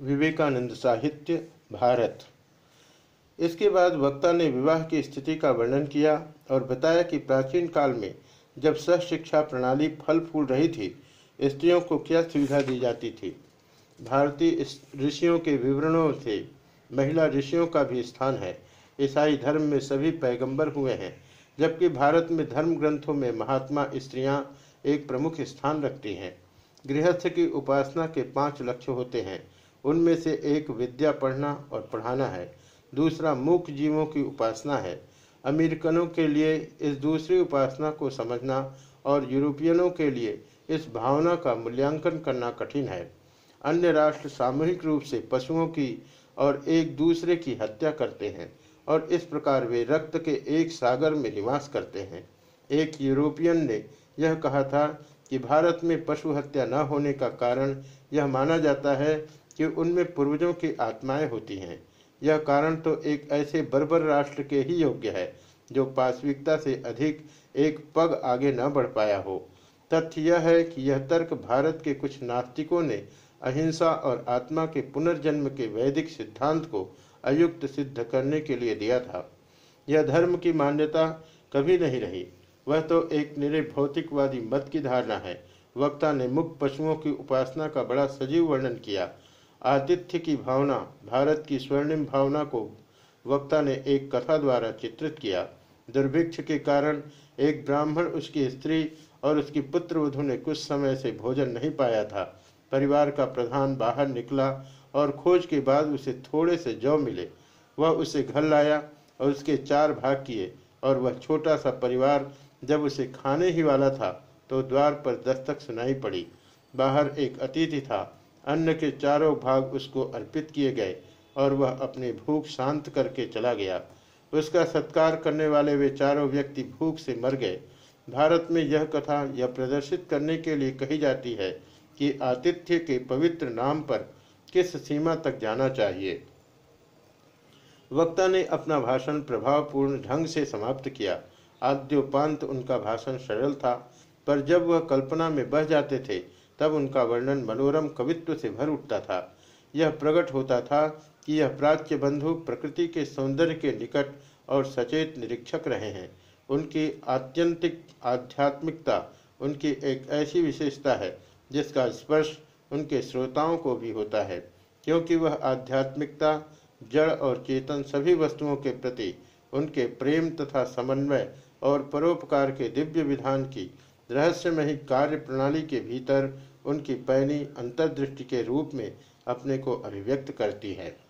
विवेकानंद साहित्य, भारत। इसके बाद वक्ता ने विवाह की स्थिति का वर्णन किया और बताया कि प्राचीन काल में जब सहशिक्षा प्रणाली फल फूल रही थी, स्त्रियों को क्या सुविधा दी जाती थी? भारतीय ऋषियों के विवरणों से महिला ऋषियों का भी स्थान है। ईसाई धर्म में सभी पैगंबर हुए हैं, जबकि भारत में धर्म ग्रंथों में महात्मा स्त्रियाँ एक प्रमुख स्थान रखती हैं। गृहस्थ की उपासना के पाँच लक्ष्य होते हैं। उनमें से एक विद्या पढ़ना और पढ़ाना है, दूसरा मूक जीवों की उपासना है। अमेरिकनों के लिए इस दूसरी उपासना को समझना और यूरोपियनों के लिए इस भावना का मूल्यांकन करना कठिन है। अन्य राष्ट्र सामूहिक रूप से पशुओं की और एक दूसरे की हत्या करते हैं और इस प्रकार वे रक्त के एक सागर में निवास करते हैं। एक यूरोपियन ने यह कहा था कि भारत में पशु हत्या न होने का कारण यह माना जाता है कि उनमें पूर्वजों की आत्माएँ होती हैं। यह कारण तो एक ऐसे बर्बर राष्ट्र के ही योग्य है, जो पाश्विकता से अधिक एक पग आगे न बढ़ पाया हो। तथ्य यह है कि यह तर्क भारत के कुछ नास्तिकों ने अहिंसा और आत्मा के पुनर्जन्म के वैदिक सिद्धांत को अयुक्त सिद्ध करने के लिए दिया था। यह धर्म की मान्यता कभी नहीं रही। वह तो एक निरे भौतिकवादी मत की धारणा है। वक्ता ने मुक्त पशुओं की उपासना का बड़ा सजीव वर्णन किया। आतिथ्य की भावना, भारत की स्वर्णिम भावना को वक्ता ने एक कथा द्वारा चित्रित किया। दुर्भिक्ष के कारण एक ब्राह्मण, उसकी स्त्री और उसकी पुत्र वधु ने कुछ समय से भोजन नहीं पाया था। परिवार का प्रधान बाहर निकला और खोज के बाद उसे थोड़े से जौ मिले। वह उसे घर लाया और उसके चार भाग किए और वह छोटा सा परिवार जब उसे खाने ही वाला था तो द्वार पर दस्तक सुनाई पड़ी। बाहर एक अतिथि था। अन्न के चारों भाग उसको अर्पित किए गए और वह अपनी भूख शांत करके चला गया। उसका सत्कार करने वाले वे चारों व्यक्ति भूख से मर गए। भारत में यह कथा यह प्रदर्शित करने के लिए कही जाती है कि आतिथ्य के पवित्र नाम पर किस सीमा तक जाना चाहिए। वक्ता ने अपना भाषण प्रभावपूर्ण ढंग से समाप्त किया। आद्योपांत उनका भाषण सरल था, पर जब वह कल्पना में बह जाते थे तब उनका वर्णन मनोरम कवित्व से भर उठता था। यह प्रकट होता था कि यह प्राच्य बंधु प्रकृति के सौंदर्य के निकट और सचेत निरीक्षक रहे हैं। उनकी आत्यंतिक आध्यात्मिकता उनकी एक ऐसी विशेषता है, जिसका स्पर्श उनके श्रोताओं को भी होता है, क्योंकि वह आध्यात्मिकता, जड़ और चेतन सभी वस्तुओं के प्रति उनके प्रेम तथा समन्वय और परोपकार के दिव्य विधान की रहस्यमयी कार्य प्रणाली के भीतर उनकी पैनी अंतर्दृष्टि के रूप में अपने को अभिव्यक्त करती है।